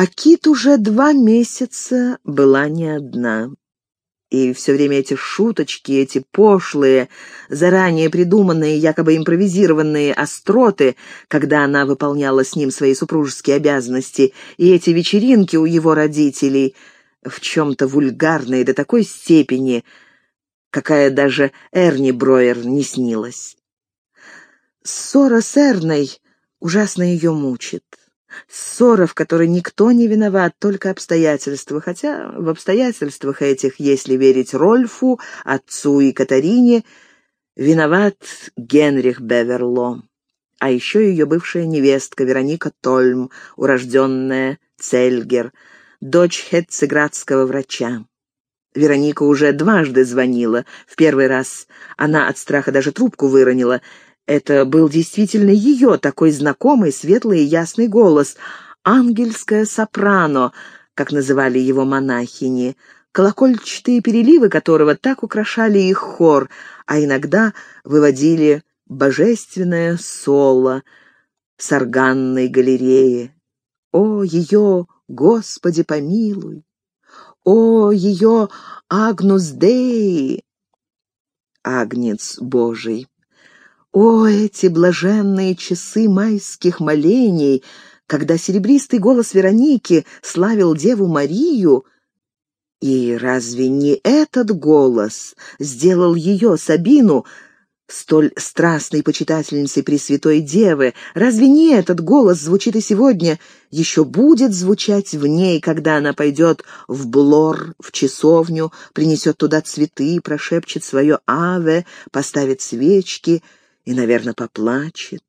А Кит уже два месяца была не одна. И все время эти шуточки, эти пошлые, заранее придуманные, якобы импровизированные остроты, когда она выполняла с ним свои супружеские обязанности, и эти вечеринки у его родителей в чем-то вульгарные до такой степени, какая даже Эрни Броер не снилась. Ссора с Эрной ужасно ее мучит. Ссора, в которой никто не виноват, только обстоятельства, хотя в обстоятельствах этих, если верить Рольфу, отцу и Катарине, виноват Генрих Беверло, а еще ее бывшая невестка Вероника Тольм, урожденная Цельгер, дочь хетцеградского врача. Вероника уже дважды звонила. В первый раз она от страха даже трубку выронила — это был действительно ее, такой знакомый, светлый и ясный голос. «Ангельское сопрано», как называли его монахини, колокольчатые переливы которого так украшали их хор, а иногда выводили божественное соло с органной галереи. О, ее, Господи, помилуй! О, ее Агнус Деи! Агнец Божий! О, эти блаженные часы майских молений, когда серебристый голос Вероники славил Деву Марию, и разве не этот голос сделал ее, Сабину, столь страстной почитательницей Пресвятой Девы? Разве не этот голос звучит и сегодня, еще будет звучать в ней, когда она пойдет в Блор, в часовню, принесет туда цветы, прошепчет свое «Аве», поставит свечки — и, наверное, поплачет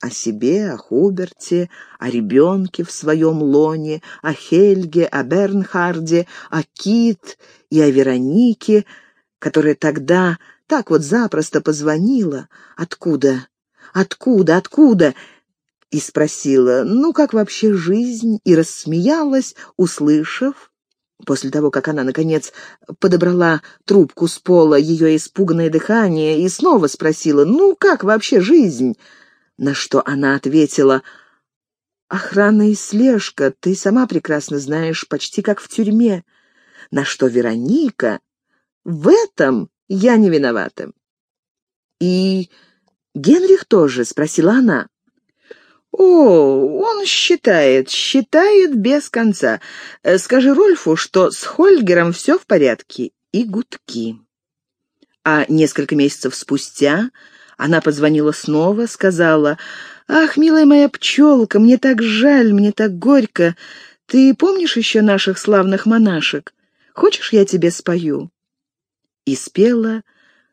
о себе, о Хуберте, о ребенке в своем лоне, о Хельге, о Бернхарде, о Кит и о Веронике, которая тогда так вот запросто позвонила. Откуда? Откуда? Откуда? И спросила, ну, как вообще жизнь, и рассмеялась, услышав, После того, как она, наконец, подобрала трубку с пола, ее испуганное дыхание, и снова спросила, «Ну, как вообще жизнь?» На что она ответила, «Охрана и слежка, ты сама прекрасно знаешь, почти как в тюрьме». На что Вероника, «В этом я не виновата». «И Генрих тоже?» — спросила она. «О, он считает, считает без конца. Э, скажи Рольфу, что с Хольгером все в порядке». И гудки. А несколько месяцев спустя она позвонила снова, сказала, «Ах, милая моя пчелка, мне так жаль, мне так горько. Ты помнишь еще наших славных монашек? Хочешь, я тебе спою?» И спела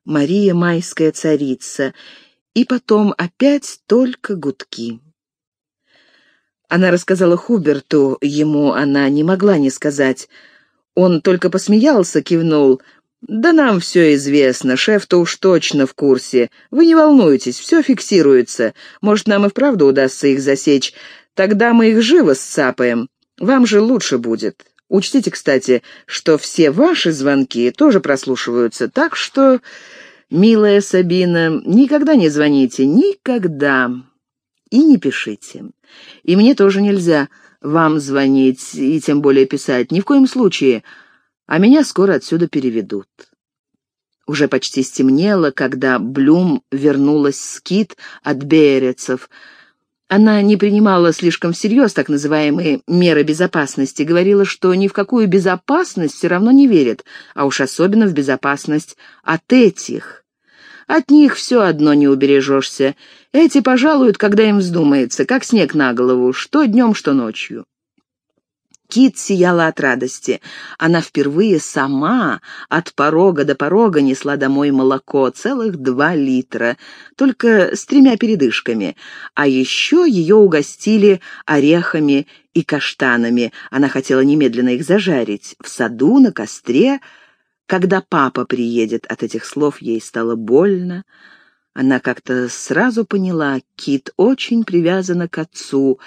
Мария Майская царица, и потом опять только гудки. Она рассказала Хуберту, ему она не могла не сказать. Он только посмеялся, кивнул. «Да нам все известно, шеф-то уж точно в курсе. Вы не волнуйтесь, все фиксируется. Может, нам и вправду удастся их засечь. Тогда мы их живо сцапаем. Вам же лучше будет. Учтите, кстати, что все ваши звонки тоже прослушиваются, так что, милая Сабина, никогда не звоните, никогда и не пишите. И мне тоже нельзя вам звонить и тем более писать, ни в коем случае, а меня скоро отсюда переведут. Уже почти стемнело, когда Блюм вернулась с Кит от Берецов. Она не принимала слишком всерьез так называемые меры безопасности, говорила, что ни в какую безопасность все равно не верит, а уж особенно в безопасность от этих. От них все одно не убережешься. Эти пожалуют, когда им вздумается, как снег на голову, что днем, что ночью. Кит сияла от радости. Она впервые сама от порога до порога несла домой молоко, целых два литра, только с тремя передышками. А еще ее угостили орехами и каштанами. Она хотела немедленно их зажарить. В саду, на костре, когда папа приедет, от этих слов ей стало больно. Она как-то сразу поняла, Кит очень привязана к отцу,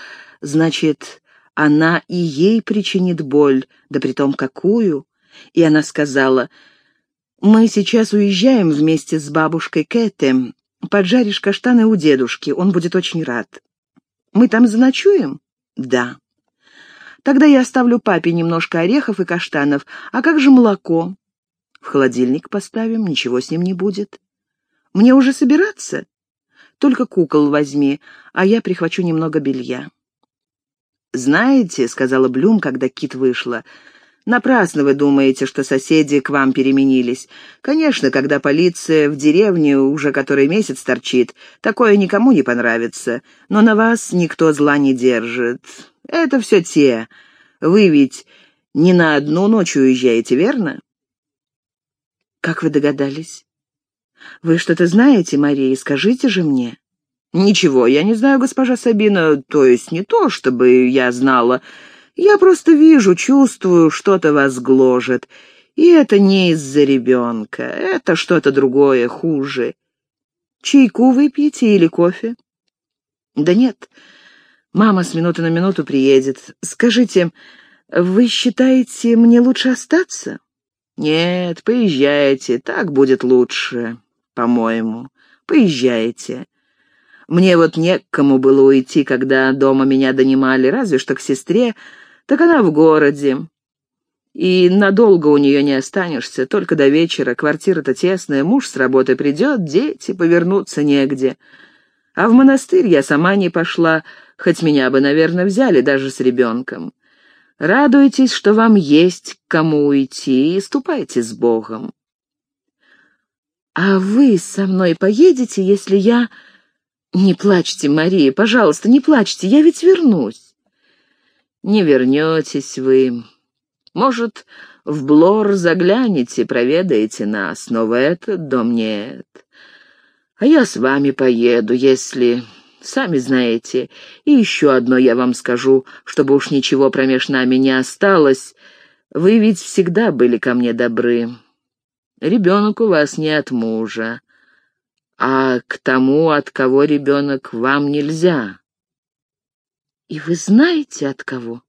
значит, она и ей причинит боль, да притом какую. И она сказала, «Мы сейчас уезжаем вместе с бабушкой Кэте. Поджаришь каштаны у дедушки, он будет очень рад. Мы там заночуем?» «Да». Тогда я оставлю папе немножко орехов и каштанов. А как же молоко? В холодильник поставим, ничего с ним не будет. Мне уже собираться? Только кукол возьми, а я прихвачу немного белья. «Знаете», — сказала Блюм, когда Кит вышла, — «напрасно вы думаете, что соседи к вам переменились. Конечно, когда полиция в деревне уже который месяц торчит, такое никому не понравится, но на вас никто зла не держит. Это все те. Вы ведь не на одну ночь уезжаете, верно?» «Как вы догадались?» «Вы что-то знаете, Мария, скажите же мне». «Ничего, я не знаю, госпожа Сабина, то есть не то, чтобы я знала. Я просто вижу, чувствую, что-то вас гложет. И это не из-за ребенка, это что-то другое, хуже. Чайку выпьете или кофе?» «Да нет, мама с минуты на минуту приедет. Скажите, вы считаете, мне лучше остаться?» «Нет, поезжайте, так будет лучше, по-моему. Поезжайте. Мне вот не к кому было уйти, когда дома меня донимали, разве что к сестре, так она в городе. И надолго у нее не останешься, только до вечера. Квартира-то тесная, муж с работы придет, дети, повернуться негде. А в монастырь я сама не пошла, хоть меня бы, наверное, взяли даже с ребенком. Радуйтесь, что вам есть к кому уйти, и ступайте с Богом. «А вы со мной поедете, если я...» «Не плачьте, Мария, пожалуйста, не плачьте, я ведь вернусь». «Не вернетесь вы. Может, в Блор заглянете, проведаете нас, но в этот дом нет. А я с вами поеду, если Сами знаете. И еще одно я вам скажу, чтобы уж ничего промеж нами не осталось. Вы ведь всегда были ко мне добры. Ребенок у вас не от мужа, а к тому, от кого ребенок, вам нельзя. И вы знаете, от кого?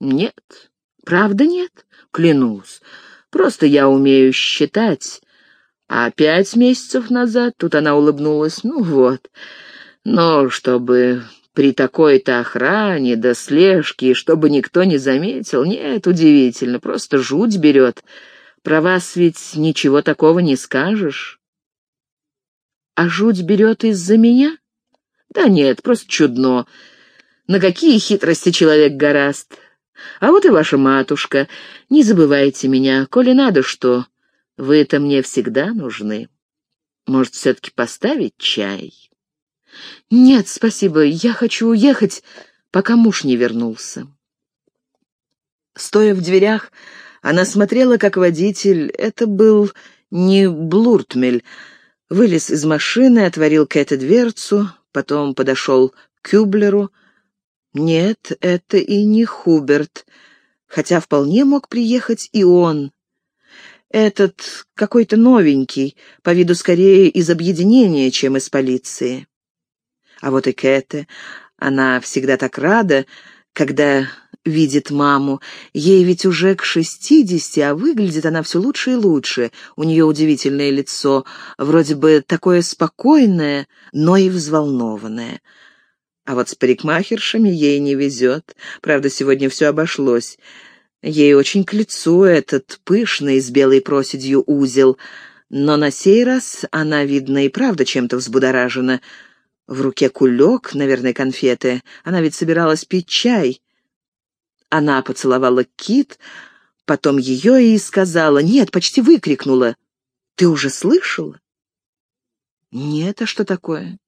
Нет, правда нет, клянусь. Просто я умею считать. А пять месяцев назад, тут она улыбнулась, ну вот, но чтобы при такой-то охране да слежке, чтобы никто не заметил, нет, удивительно, просто жуть берет. Про вас ведь ничего такого не скажешь. А жуть берет из-за меня? Да нет, просто чудно. На какие хитрости человек гораст. А вот и ваша матушка. Не забывайте меня, коли надо что. Вы-то мне всегда нужны. Может, все-таки поставить чай?» «Нет, спасибо, я хочу уехать, пока муж не вернулся». Стоя в дверях, она смотрела, как водитель, это был не Блуртмель, вылез из машины, отворил Кэте дверцу, потом подошел к Кюблеру. Нет, это и не Хуберт, хотя вполне мог приехать и он. Этот какой-то новенький, по виду скорее из объединения, чем из полиции. А вот и Кэте, она всегда так рада, когда видит маму. Ей ведь уже к шестидесяти, а выглядит она все лучше и лучше. У нее удивительное лицо, вроде бы такое спокойное, но и взволнованное. А вот с парикмахершами ей не везет. Правда, сегодня все обошлось. Ей очень к лицу этот пышный с белой проседью узел, но на сей раз она, видно, и правда чем-то взбудоражена — в руке кулек, наверное, конфеты. Она ведь собиралась пить чай. Она поцеловала кит, потом ее и сказала, нет, почти выкрикнула. «Ты уже слышала?» «Нет, а что такое?»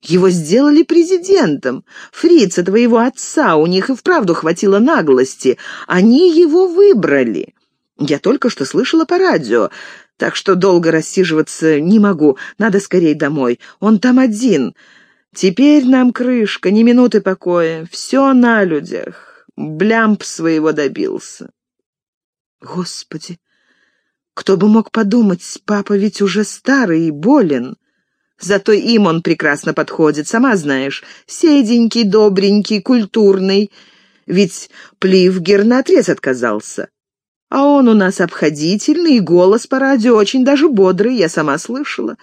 «Его сделали президентом. Фрица, твоего отца, у них и вправду хватило наглости. Они его выбрали. Я только что слышала по радио, так что долго рассиживаться не могу. Надо скорее домой. Он там один. Теперь нам крышка, ни минуты покоя, все на людях. Блямп своего добился. Господи, кто бы мог подумать, папа ведь уже старый и болен. Зато им он прекрасно подходит, сама знаешь, седенький, добренький, культурный. Ведь Пливгер наотрез отказался. А он у нас обходительный, и голос по радио очень даже бодрый, я сама слышала.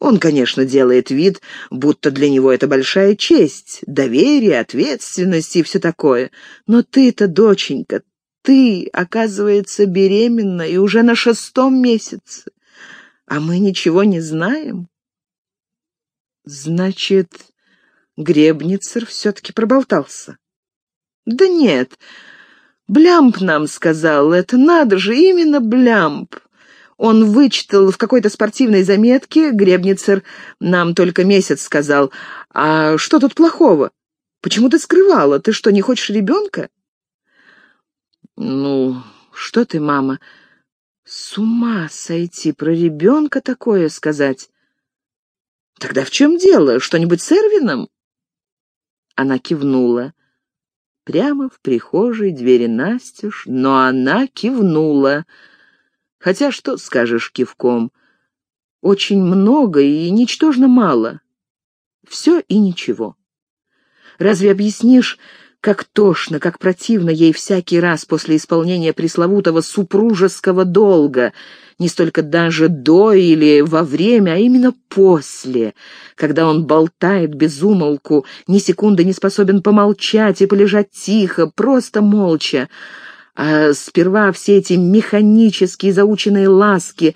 Он, конечно, делает вид, будто для него это большая честь, доверие, ответственность и все такое. Но ты-то, доченька, ты, оказывается, беременна и уже на шестом месяце, а мы ничего не знаем. Значит, Гребницер все-таки проболтался. Да нет, Блямп нам сказал это, надо же, именно Блямп. Он вычитал в какой-то спортивной заметке, Гребницер нам только месяц сказал. А что тут плохого? Почему ты скрывала? Ты что, не хочешь ребенка? «Ну, что ты, мама, с ума сойти, про ребенка такое сказать?» «Тогда в чем дело? Что-нибудь с Эрвином?» Она кивнула. Прямо в прихожей двери настежь, но она кивнула. Хотя что скажешь кивком? Очень много и ничтожно мало. Все и ничего. Разве объяснишь, как тошно, как противно ей всякий раз после исполнения пресловутого супружеского долга, не столько даже до или во время, а именно после, когда он болтает без умолку, ни секунды не способен помолчать и полежать тихо, просто молча. А сперва все эти механические заученные ласки,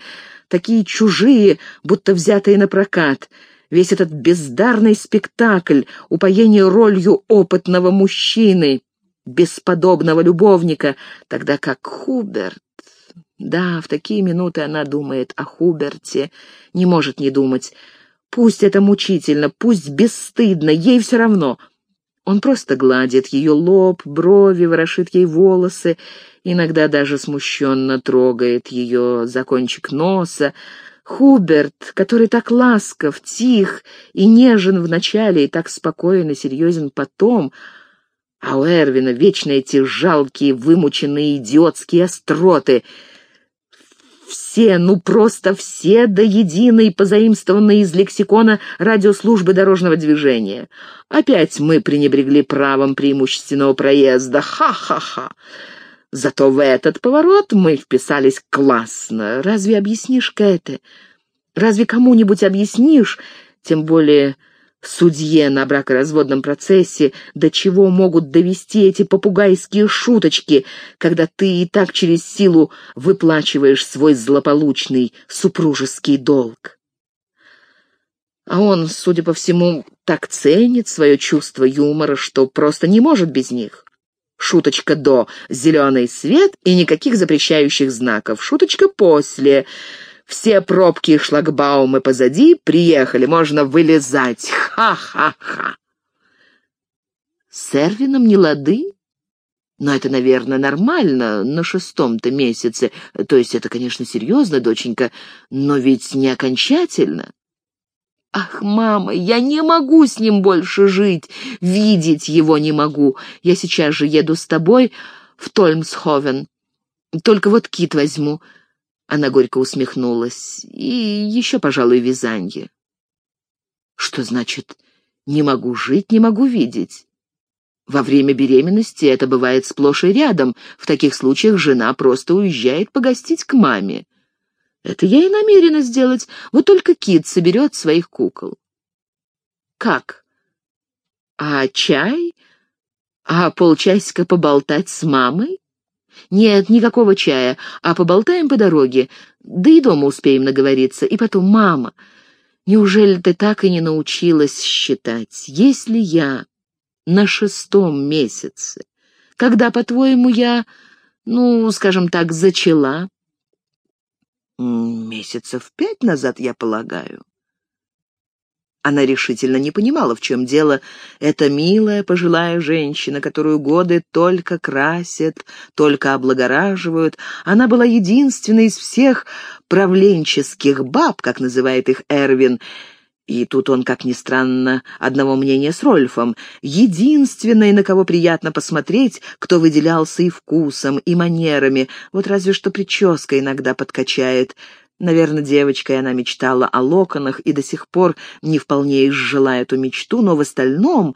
такие чужие, будто взятые на прокат — весь этот бездарный спектакль, упоение ролью опытного мужчины, бесподобного любовника, тогда как Хуберт... Да, в такие минуты она думает о Хуберте, не может не думать. Пусть это мучительно, пусть бесстыдно, ей все равно. Он просто гладит ее лоб, брови, ворошит ей волосы, иногда даже смущенно трогает ее за кончик носа, Хуберт, который так ласков, тих и нежен вначале и так спокоен и серьезен потом, а у Эрвина вечно эти жалкие, вымученные идиотские остроты. Все, ну просто все до единой, позаимствованные из лексикона радиослужбы дорожного движения. Опять мы пренебрегли правом преимущественного проезда. Ха-ха-ха! Зато в этот поворот мы вписались классно. Разве объяснишь, Кэте? Разве кому-нибудь объяснишь, тем более судье на бракоразводном процессе, до чего могут довести эти попугайские шуточки, когда ты и так через силу выплачиваешь свой злополучный супружеский долг? А он, судя по всему, так ценит свое чувство юмора, что просто не может без них. Шуточка до «Зеленый свет» и никаких запрещающих знаков. Шуточка после «Все пробки и шлагбаумы позади, приехали, можно вылезать. Ха-ха-ха!» С Эрвином не лады? Но это, наверное, нормально на шестом-то месяце. То есть это, конечно, серьезно, доченька, но ведь не окончательно. «Ах, мама, я не могу с ним больше жить, видеть его не могу. Я сейчас же еду с тобой в Тольмсховен. Только вот кит возьму». Она горько усмехнулась. «И еще, пожалуй, вязанье». «Что значит «не могу жить, не могу видеть»?» Во время беременности это бывает сплошь и рядом. В таких случаях жена просто уезжает погостить к маме. Это я и намерена сделать, вот только Кит соберет своих кукол. Как? А чай? А полчасика поболтать с мамой? Нет, никакого чая, а поболтаем по дороге, да и дома успеем наговориться. И потом, мама, неужели ты так и не научилась считать? Если я на шестом месяце, когда, по-твоему, я, ну, скажем так, зачала, Месяцев пять назад, я полагаю. Она решительно не понимала, в чем дело. Эта милая пожилая женщина, которую годы только красят, только облагораживают. Она была единственной из всех правленческих баб, как называет их Эрвин, и тут он, как ни странно, одного мнения с Рольфом. Единственный, на кого приятно посмотреть, кто выделялся и вкусом, и манерами. Вот разве что прическа иногда подкачает. Наверное, девочкой она мечтала о локонах и до сих пор не вполне изжила эту мечту, но в остальном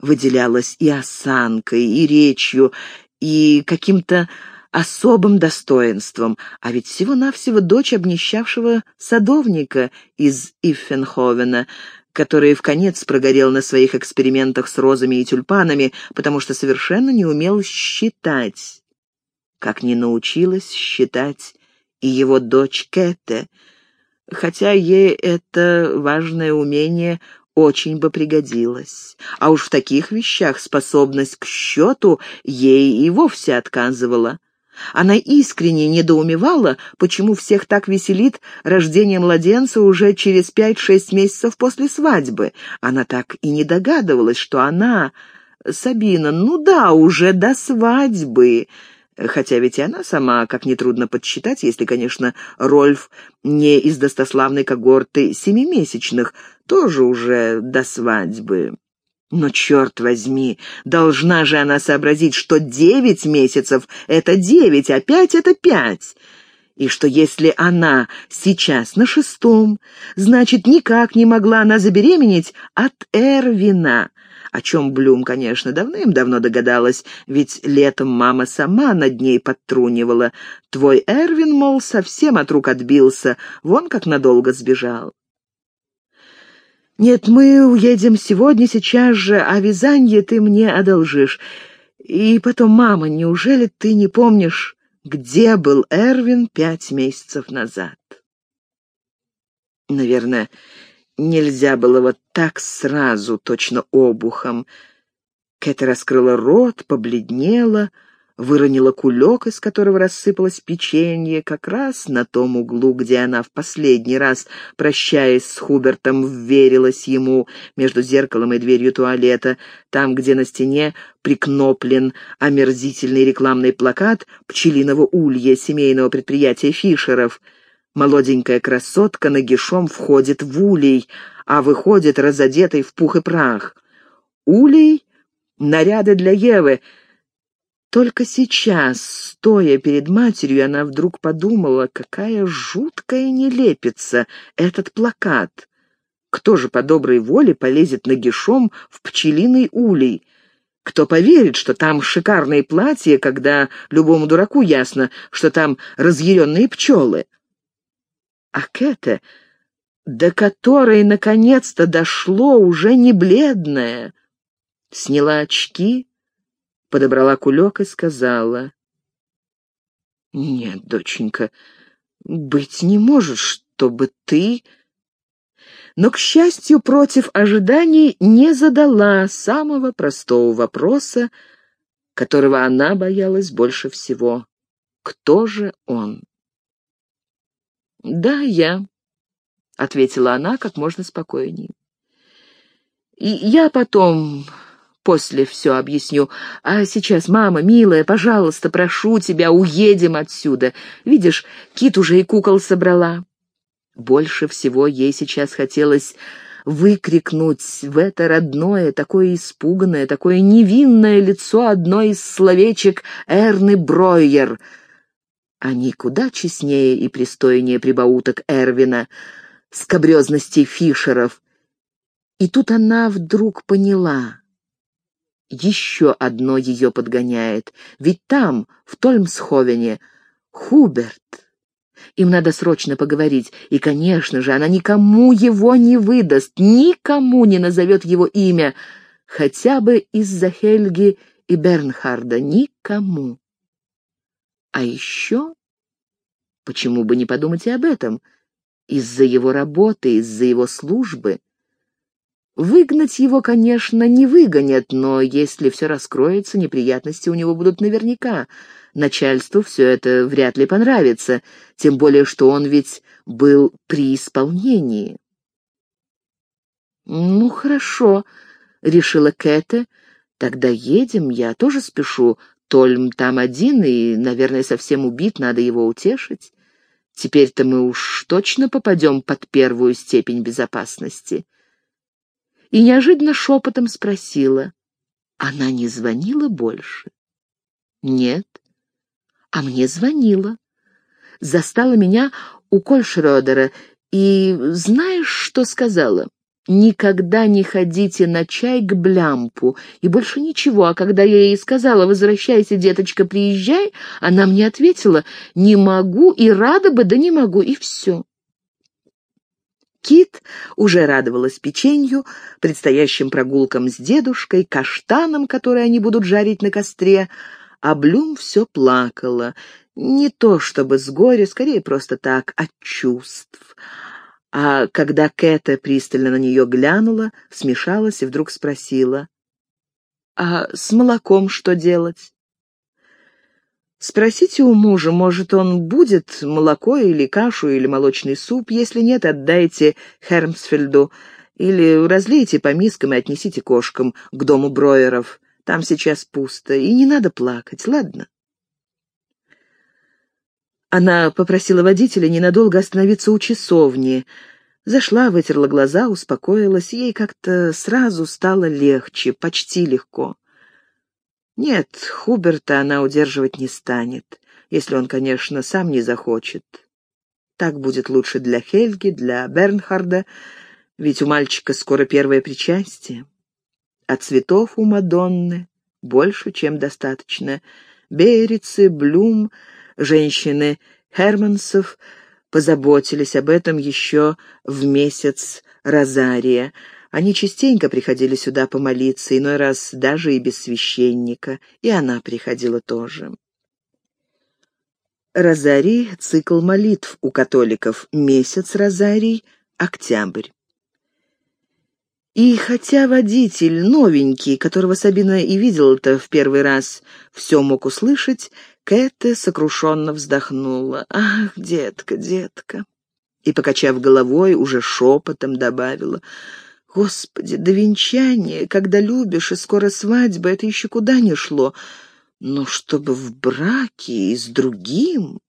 выделялась и осанкой, и речью, и каким-то особым достоинством, а ведь всего-навсего дочь обнищавшего садовника из Иффенховена, который в конец прогорел на своих экспериментах с розами и тюльпанами, потому что совершенно не умел считать. Как не научилась считать и его дочь Кэте, хотя ей это важное умение очень бы пригодилось. А уж в таких вещах способность к счету ей и вовсе отказывала. Она искренне недоумевала, почему всех так веселит рождение младенца уже через пять-шесть месяцев после свадьбы. Она так и не догадывалась, что она, Сабина, ну да, уже до свадьбы. Хотя ведь и она сама, как нетрудно подсчитать, если, конечно, Рольф не из достославной когорты семимесячных, тоже уже до свадьбы. Но, черт возьми, должна же она сообразить, что девять месяцев — это девять, а пять — это пять. И что если она сейчас на шестом, значит, никак не могла она забеременеть от Эрвина, о чем Блюм, конечно, давным-давно догадалась, ведь летом мама сама над ней подтрунивала. Твой Эрвин, мол, совсем от рук отбился, вон как надолго сбежал. «Нет, мы уедем сегодня, сейчас же, а вязанье ты мне одолжишь. И потом, мама, неужели ты не помнишь, где был Эрвин пять месяцев назад?» Наверное, нельзя было вот так сразу, точно обухом. Кэта раскрыла рот, побледнела, выронила кулек, из которого рассыпалось печенье, как раз на том углу, где она в последний раз, прощаясь с Хубертом, вверилась ему между зеркалом и дверью туалета, там, где на стене прикноплен омерзительный рекламный плакат пчелиного улья семейного предприятия Фишеров. Молоденькая красотка нагишом входит в улей, а выходит разодетой в пух и прах. Улей — наряды для Евы — только сейчас, стоя перед матерью, она вдруг подумала, какая жуткая нелепица этот плакат. Кто же по доброй воле полезет нагишом в пчелиный улей? Кто поверит, что там шикарные платья, когда любому дураку ясно, что там разъяренные пчелы? А Кэта, до которой наконец-то дошло уже не бледная, сняла очки, подобрала кулек и сказала. «Нет, доченька, быть не может, чтобы ты...» Но, к счастью, против ожиданий не задала самого простого вопроса, которого она боялась больше всего. Кто же он? «Да, я», — ответила она как можно спокойнее. «И я потом После все объясню. А сейчас, мама, милая, пожалуйста, прошу тебя, уедем отсюда. Видишь, Кит уже и кукол собрала». Больше всего ей сейчас хотелось выкрикнуть в это родное, такое испуганное, такое невинное лицо одной из словечек Эрны Бройер. Они куда честнее и пристойнее прибауток Эрвина, скобрезностей Фишеров. И тут она вдруг поняла еще одно ее подгоняет. Ведь там, в Тольмсховене, Хуберт. Им надо срочно поговорить, и, конечно же, она никому его не выдаст, никому не назовет его имя, хотя бы из-за Хельги и Бернхарда, никому. А еще, почему бы не подумать и об этом, из-за его работы, из-за его службы — Выгнать его, конечно, не выгонят, но если все раскроется, неприятности у него будут наверняка. Начальству все это вряд ли понравится, тем более что он ведь был при исполнении. «Ну, хорошо», — решила Кэта. «Тогда едем, я тоже спешу. Тольм там один и, наверное, совсем убит, надо его утешить. Теперь-то мы уж точно попадем под первую степень безопасности» и неожиданно шепотом спросила. Она не звонила больше? Нет. А мне звонила. Застала меня у Кольшрёдера и знаешь, что сказала? никогда не ходите на чай к Блямпу, и больше ничего. А когда я ей сказала, возвращайся, деточка, приезжай, она мне ответила, не могу и рада бы, да не могу, и все. Кит уже радовалась печенью, предстоящим прогулкам с дедушкой, каштаном, который они будут жарить на костре, а Блюм все плакала. Не то чтобы с горя, скорее просто так, от чувств. А когда Кэта пристально на нее глянула, смешалась и вдруг спросила, «А с молоком что делать?» Спросите у мужа, может, он будет молоко или кашу или молочный суп. Если нет, отдайте Хермсфельду или разлейте по мискам и отнесите кошкам к дому Броеров. Там сейчас пусто, и не надо плакать, ладно?» Она попросила водителя ненадолго остановиться у часовни. Зашла, вытерла глаза, успокоилась, ей как-то сразу стало легче, почти легко. Нет, Хуберта она удерживать не станет, если он, конечно, сам не захочет. Так будет лучше для Хельги, для Бернхарда, ведь у мальчика скоро первое причастие. А цветов у Мадонны больше, чем достаточно. Берицы, Блюм, женщины Хермансов позаботились об этом еще в месяц Розария. Они частенько приходили сюда помолиться, иной раз даже и без священника, и она приходила тоже. Розарий — цикл молитв у католиков, месяц Розарий — октябрь. И хотя водитель, новенький, которого Сабина и видела-то в первый раз, все мог услышать, Кэта сокрушенно вздохнула. «Ах, детка, детка!» И, покачав головой, уже шепотом добавила — Господи, до венчания, когда любишь, и скоро свадьба, это еще куда не шло. Но чтобы в браке и с другим...